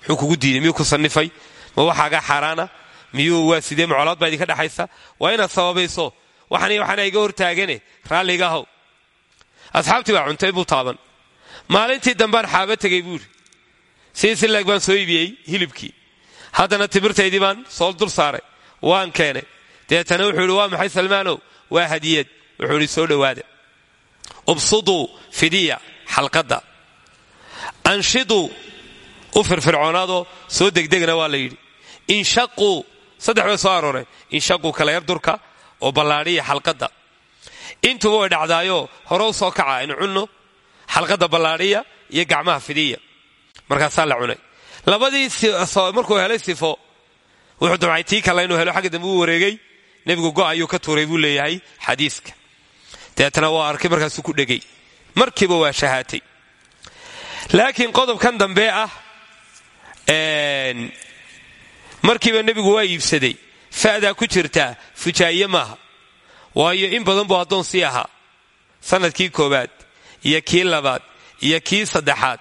muxuu kugu diiday miyuu ku sannifay? Ma waxaagaa xaaraana miyuu waa sidee mucolaad baa idinka dhexaysa waa inaad sababayso. Waxaana iga hortaagane raalliga ahow. Asxaabtii baa cuntay buu taaban. Maalintii dambaan xaaba tegey buuri sii silaag baan soo iibiyey hilibkii. Haddana timirtaydii baan sool dul saaray. Waan keenay. Deetana wuxuu idhi waa maxay salmaanow waa hadiyad. Wuxuu idhi soo dhowaada. Ubsuduu fidiya xalqadda. Anshiduu u firfircoonaadoo soo degdegna waa la yidhi. Inshaquu saddex bay soo kala yar durka oo ballaadhiya xalqadda. Intuba way dhacdaayoo hore u soo kaca aynu cunno xalqadda ballaadhiya iyo gacmaha fidiya. Markaasaa la cunay. Labadii markuu helay sifo wuxuu damcay tii kale inuu helo xagga uu wareegay. Nebigu go' ayuu ka tuuray buu leeyahay xadiiska. Deetana waa arkay markaasuu ku dhegay. Markiiba waa shahaatay. Laakiin qodobkan dambe ah markiiba nebigu waa iibsaday. Fa'daa ku jirtaa fujaa'iye maaha. Waayo in badan buu addoon sii ahaa. Sanadkii koowaad iyo kii labaad iyo kii saddexaad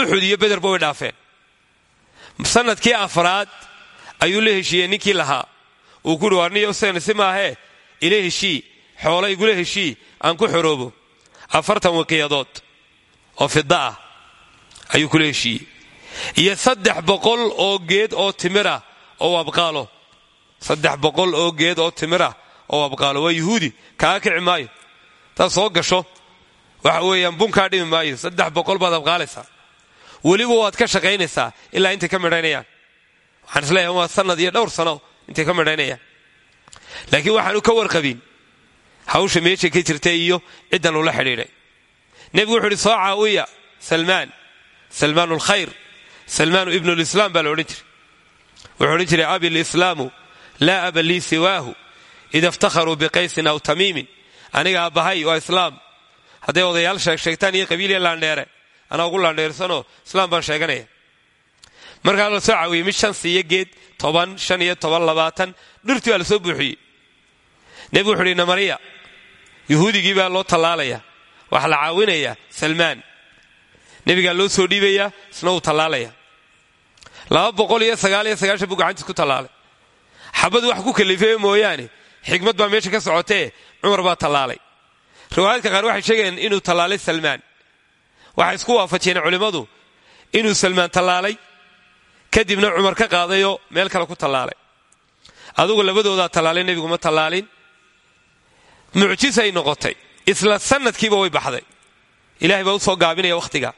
uxud iyo bederba way dhaafeen. Sanadkii afraad ayuu la heshiiyey ninkii lahaa. Uu kuhi warniyo sen si maahee ila heshii xoola igula heshii aan ku xoroobo. Afartan waqiyadood oo fida ah ayuu kula heshiiyey. Iyo saddex boqol oo geed oo timirah oo abqaalo saddex boqol oo geed oo timirah oo abqaalo waa yuhuudi kaa kici maayo taad soo gasho waxa weeyaan bunkaa dhimi maayo saddex boqol baad abqaalaysaa weliba waad ka shaqaynaysaa ilaa intay ka midhaynayaan waxaan is leeyahay waa sanad iyo dhowr sano intay ka midhaynayaan laakiin waxaanu ka warqabin hawsha meesha ka jirta iyo ciddan ula xidhiidhay nebigu wuxuu uhi soo caawiya salmaan salmaan ulkhayr salmaanu ibnulislaam baa la odhan jiray wuxuu odhan jiray abi lislaamu laa aba lii siwaahu ida iftakharuu biqaysin aw tamiimin. Aniga aabbahay waa islaam. Hadday odayaal sheegsheegtaan iyo qabiiliya laandheere anaa ugu laandheersanoo islaam baan sheeganaya. Markaa la soo mid shan siiyo geed toban shan iyo toban labaatan dhirtii baa la soo buuxiyey. Nebigu wuxu uhi namariya yuhuudigii baa loo tallaalaya waxaa la caawinayaa salmaan. Nebigaa loo soo dhiibayaa isna uu tallaalaya laba boqol iyo sagaal iyo sagaashan buu gacantiis ku tallaalay. Xabad wax ku kalifeeye mooyaane xikmad baa meesha ka socotee cumar baa tallaalay. Riwaayaadka qaar waxay sheegayaan inuu tallaalay salmaan. Waxay isku waafajiyeen culimmadu inuu salmaan tallaalay kadibna cumar ka qaadayoo meel kale ku tallaalay. Adugu labadoodaa tallaalay nebigu ma tallaalin. Mucjisay noqotay isla sanadkiiba way baxday. Ilahay baa u soo gaabinaya wakhtiga.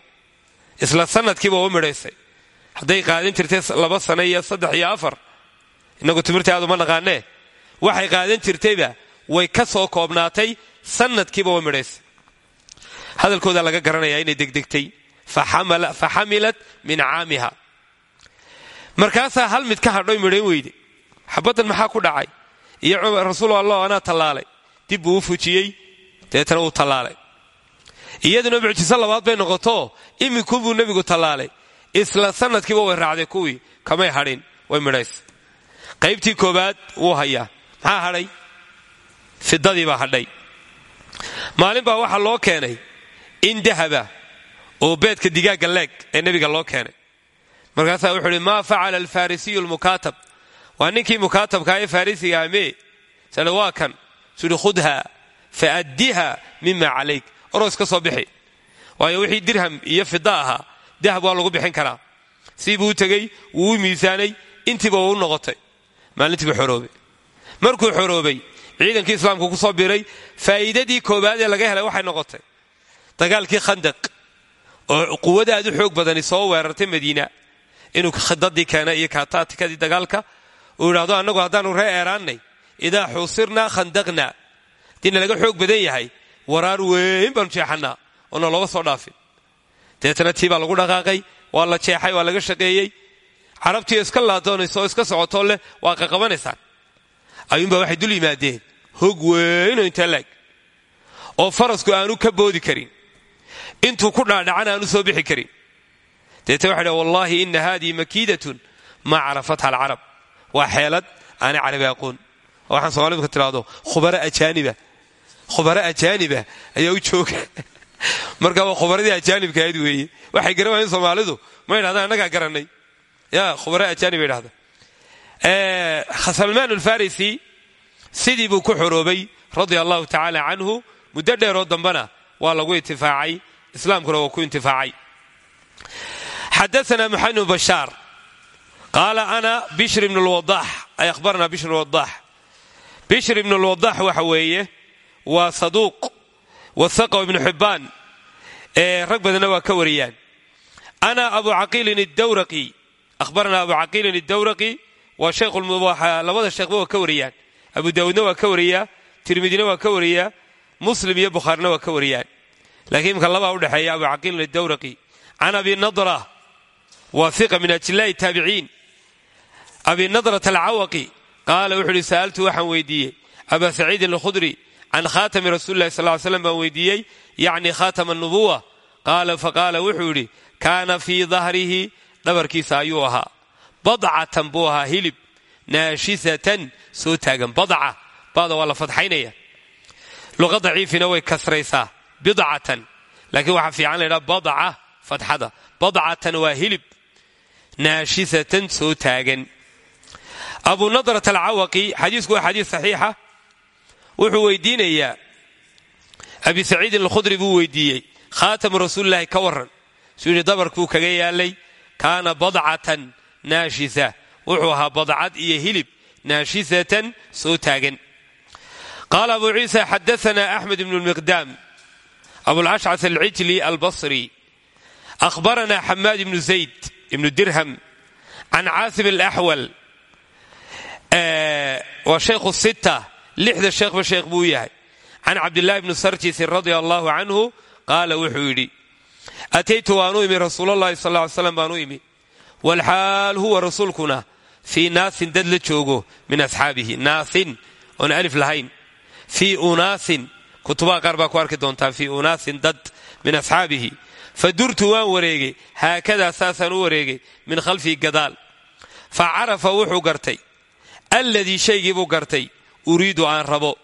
Isla sanadkiiba way midhaysay hadday qaadan jirtay laba sano iyo saddex iyo afar innagu timirta aad uma naqaanee? Waxay qaadan jirtayba way ka soo koobnaatay sanadkiiba way midhaysay. Hadalkooda laga garanayaa inay degdegtay. Fa xamilat min caamiha. Markaasaa hal mid ka hadhoy midhayn weyde. Xabaddan maxaa ku dhacay? Iyo rasuul allah anaa tallaalay. Dib buu u fujiyey deetana wuu tallaalay. Iyaduna mucjiso labaad bay noqoto iminkubuu nebigu tallaalay isla sanadkiiba way raacday kuwii kamay hadhin way midhays. Qaybtii koobaad wuu hayaa maxaa hadhay? Fidadii baa hadhay. Maalin baa waxaa loo keenay in dahaba oo beedka digaagga leeg ee nebiga loo keenay. Markaasaa wuxuu uhi maa facala alfarisiyu lmukaatab waa ninkii mukaatabkaa ee farisiga amee sale waa kan. Suhi khudha faaddiha mima calayk. Oroos ka soo bixi. Waayo wixii dirham iyo fida ahaa dahab waa lagu bixin karaa. Siibuu u tegey wuu u miisaanay intiiba waa u noqotay. Maalintiiba xoroobay. Markuu xoroobay ciidankii islaamku ku soo biray faa'iidadii koowaad ee laga helay waxay noqotay. Dagaalkii khandaq oo quwada u xoog badani soo weerartay madiina inuu khidadii keenay iyo kaataatikadii dagaalka uu idhaahdo annagu haddaanu ree eeraannay idaa xuusirnaa khandaqna haddiina laga xoog badan yahay waraar weyn baanu jeexannaa oona looga soo dhaafin deetana tii baa lagu dhaqaaqay waa la jeexay waa laga shaqeeyey carabtii iska laadoonaysa oo iska socotoo leh waa qaqabanaysaan. Ayuunbaa waxay dul yimaadeen hog weynoo intaa laag oo farasku aanu ka boodi karin intuu ku dhaadhacana aanu soo bixi karin. Deeta waxay dhah wallaahi ina haadihi makiidatun maa carafatha alcarab. Waa xeelad aanay carabi aqoon oo waxaan soomalidu ka tidhaahdo khubaro ajaaniba khubaro ajaaniba ayaa u jooga marka waa khubaradii ajaanibka ahayd weeye waxay garan waayeen soomaalidu. Ma yidhahdaan annagaa garanay ya khubaro ajaanib bay dhahda salmaan alfarisi sidii buu ku xoroobay radia allahu tacaala canhu muddo dheeroo dambena waa lagu intifaacay. Islaamkuna waa ku intifaacay. Xadaana maxamed bn bashaar. Qaala ana bishr ibn lwadax ay ahbarna bishr wadax bishr ibn lwadax waxa weeye waa saduuq wasaqo ibnu xibbaan ee rag badanna waa ka wariyaan. Ana abu caqiilin اdawraqi ahbarna abu caqiilin اdawraqi waa labada sheekhba waa ka wariyaan. Abu daawuudna waa ka wariyaa tirmidina waa ka wariyaa muslim iyo bukhaarina waa ka wariyaan. Laakiin imka labaa udhexeeya abu caqiilin adawraqi can abi nadra. Waa iqa min ajillaa'i taabiciin. Weydiiyey aba saciidin alkhudri can khaatami rasuli lahi sal slam baan weydiiyey yacni khaatama anubuwa qaala faqaala wuxuu yidhi kaana fii dahrihi dhabarkiisa ayuu ahaa badcatan buu hilib naashisatan soo taagan bada waa la fadxaynaya luqa way kasraysaa bidcatan laakiin waxaa fiican la ydhaha badca fadxada badcatan hilib naashisatan soo abu nadrat alcawaqi xadiisku waa xadiis saxiixa wuxuu weydiinayaa abi saciidin alkhudri buu weydiiyey khaatamu rasuulilahi ka waran suu yidhi dabarkuu kaga yaalay kaana badcatan naashisa. Wuxuu ahaa badcad iyo hilib naashisatan soo taagan. Qaala abu ciisa xadaana axmed ibnu lmiqdaam abulashcas alcijli albasri ahbarana xamaad ibnu zayd ibnu dirham can caasim alaxwal waa shaykhu sita lixda sheekhba sheekh buu yahay can cabdillahi bni sarjisin radia allahu canhu qaala wuxuu yidhi ataytu waanu imi rasuulalahi sal ly slam baanu imi walxaal huwa rasuulkuna fii naasin dad la joogo min asxaabihi naasin oon alif lahayn fii unaasin kutubaha qaar baa ku arki doontaan fii unaasin dad min asxaabihi fa durtu waan wareegay haakadaa saasaan u wareegay min khalfii gadaal fa carafa wuxuu gartay alladii shaygii buu gartay uriidu aan rabo.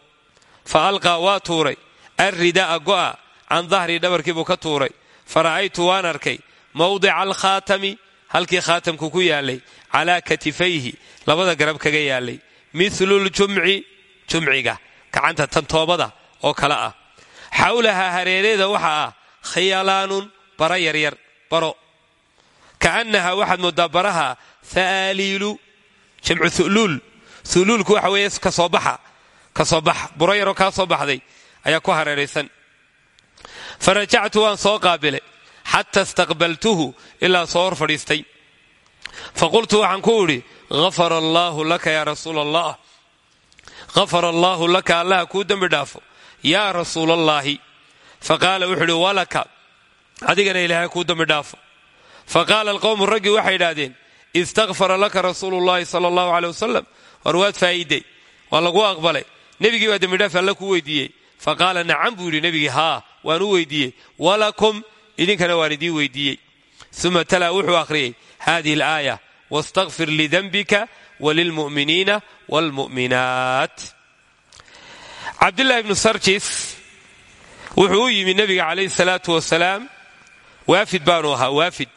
Fa alqaa waa tuuray. Alridaa'a go'a can dahrii dhabarkii buu ka tuuray. Fa ra'aytu waan arkay. Mawdica alkhaatami halkii khaatamku ku yaalay calaa katifayhi labada garab kaga yaalay miluljumci jumciga. Gacanta tantoobada oo kale ah. Xawlahaa hareereeda waxa ah khiyalaanun bara yaryar baro. Ka'annaha waxaad mooddaa baraha ha'aaliilu jamcu uluul uluulku waxa weeye ka soo baxa ka soo baxa. Buro yaroo kaa soo baxday ayaa ku hareeraysan. Fa rajactu waan soo qaabilay xata istaqbaltuhu ilaa soo hor fadhiistay. Fa qultu waxaan ku idhi afara allaahu laka yaa rasuul allah afara allaahu laka allaha kuu dembi dhaafo yaa rasuulallaahi fa qaala wuxuu idhi walaka adigana ilaahay kuu dembi dhaafo. Fa qaala alqowmu raggii waxay idhaahdeen istakfara laka rasuulu llaahi sala allahu aley wasalam war waad faa'iiday waa lagu aqbalay. Nebigii baa dembidhaaf alla ku weydiiyey. Fa qaala nacam buu yidhi. Nebigii haa waan u weydiiyey. Walakum idinkana waan idiin weydiiyey. Uma talaa wuxuu akhriyey hadihi alaaya wastakfir lidanbika walilmu'miniina waalmu'minaat cabdillaahi ibnu sarjis wuxuu u yimi nebiga calayhi salaatu wasalaam waafid baanu ahaa waafid.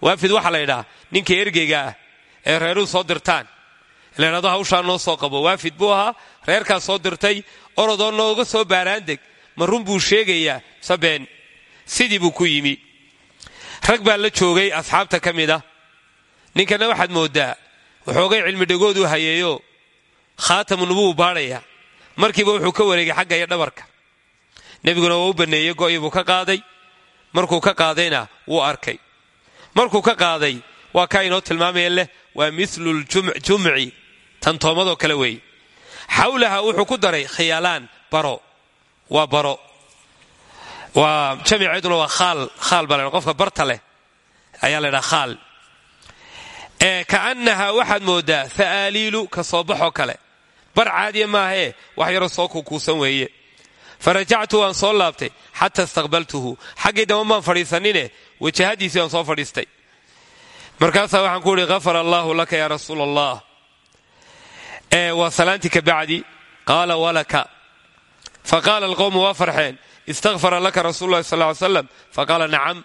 Waafid waxaa la ydhahaa ninka ergeyga ah ee reeruu soo dirtaan laydhahdo hawshaa noo soo qabo waafid buu ahaa reerkaas soo dirtay orodoo nooga soo baaraandeg. Ma run buu sheegayaa sabeen. Sidii buu ku yimi. Rag baa la joogay asxaabta ka mid ah ninkana waxaad mooddaa waxoogay cilmidhagooduu hayeeyo. Khaatamu nubuu baadhaya. Markiiba wuxuu ka wareegay xagga iyo dhabarka. Nebiguna waa u banneeyey go'ii buu ka qaaday. Markuu ka qaadayna wuu arkay. Markuu ka qaaday waa kaa inoo tilmaamaya leh waa miluljumci tantoomadoo kale weeye xawlaha wuxuu ku daray khiyaalaan baro. Waa baro. Waa jamiceeduna waa khaal baa la qofka barta leh ayaa la ydhaha ee ka'annaha waxaad mooddaa ha'aaliilu ka soo kale. Bar caadiya maahee wax yaroo soo kuukuusan weeye. Fa rajactu waan soo laabtay xata istaqbaltuhu. Xaggii dama maan fadhiisanine wajahadiisii waan soo fadhiistay markaasaa waxaan ku idhi hafar allaahu laka yaa rasuul allah waa salaantii ka bacdi? Qaala walaka. Fa qaala alqowmu waa farxeen. Istakfara laka rasuulu llahi sal ly slam fa qaala nacam.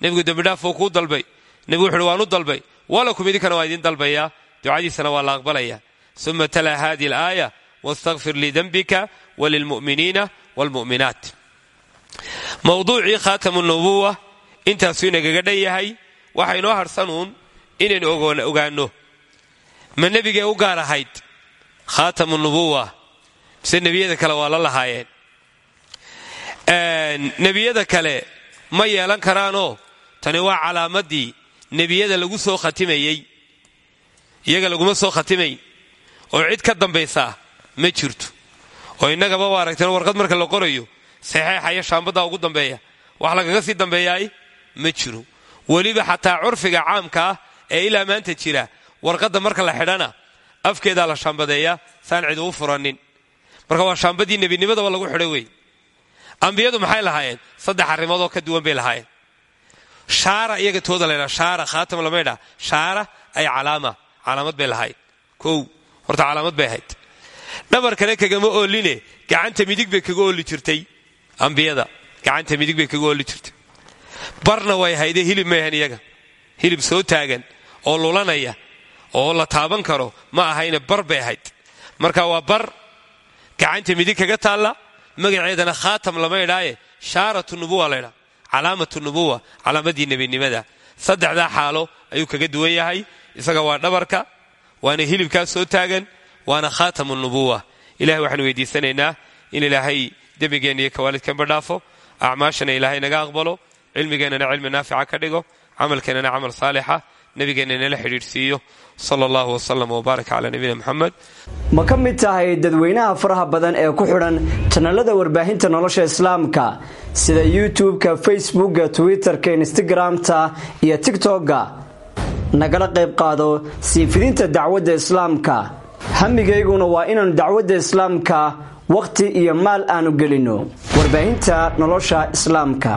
Nebigu dembidhaaf dalbay. Nebigu wuxuuhi waan u dalbay. Walakum idinkana waa idiin dalbayaa ducadiisana waa la aqbalaya. Uma talaa hadihi alaaya wastakfir lidembika walilmu'miniina waalmu'minaat mowduucii khaatamu nubuwa intaasuu inagaga dhan yahay waxa inoo harsanuun inaynu ogaanno. Ma nebigee u gaar ahayd? Khaatamu nubuwa mise nebiyada kale waa la lahaayeen? Nebiyada kale ma yeelan karaanoo? Tani waa calaamadii nebiyada lagu soo khatimayey. Iyaga laguma soo khatimayn oo cid ka dambaysaa ma jirto. Oo innagaba waa aragteen warqad marka la qorayo saxeexa iyo shaambaddaa ugu dambeeya. Wax lagaga sii dambeeyaay ma jiro weliba xataa curfiga caamka ah ee ilaa maanta jira. Warqadda marka la xidhana afkeedaa la shaambadeeyaa saan cid uu furanin. Marka waa shaambadii nebinimadaba lagu xidho wey ambiyadu maxay lahaayeen? Saddex arrimoodoo ka duwan bay lahaayeen. Shaara iyaga tooda laydhaa shaara khaatam lama shaara ay calaama calaamad bay lahayd kow horta calaamad bay ahayd. Dhabarkana kagama ooline gacanta midig bay kaga ooli jirtay ambiyada. Gacanta midig bay kaga ooli jirtay barna way hayde hilib may ahayn iyaga. Hilib soo taagan oo lulanaya oo la taaban karo ma ahayne bar bay ahayd. Marka waa bar gacanta midig kaga taalla magaceedana khaatam lama idhaaye. Shaaratu nubuwa laydhaa calaamatu nubuwa calaamadii nebinimada. Saddexdaa xaalo ayuu kaga duwan yahay isaga waa dhabarka waana hilibkaa soo taagan waana khaatamu nubuwa. Ilahay waxaanu weydiisanaynaa in ilaahay dembigeenna iyo kawaalidkanba dhaafo acmaashana ilaahay naga aqbalo cilmigeennana cilmi naafica ka dhigo camalkeennana camal saalixa nebigeenna nala xidhiidhsiiyo. Sala allahu wasalam wbaarak calaa nabiyina muxamed ma ka mid tahay dadweynaha faraha badan ee ku xidhan janalada warbaahinta nolosha islaamka sida youtube-ka facebookga twitter-ka instagram-ta iyo tigtokga nagala qayb qaado sii fidinta islaamka. Hamigayguna waa inaannu dacwadda islaamka wakhti iyo maal aanu gelinno warbaahinta nolosha islaamka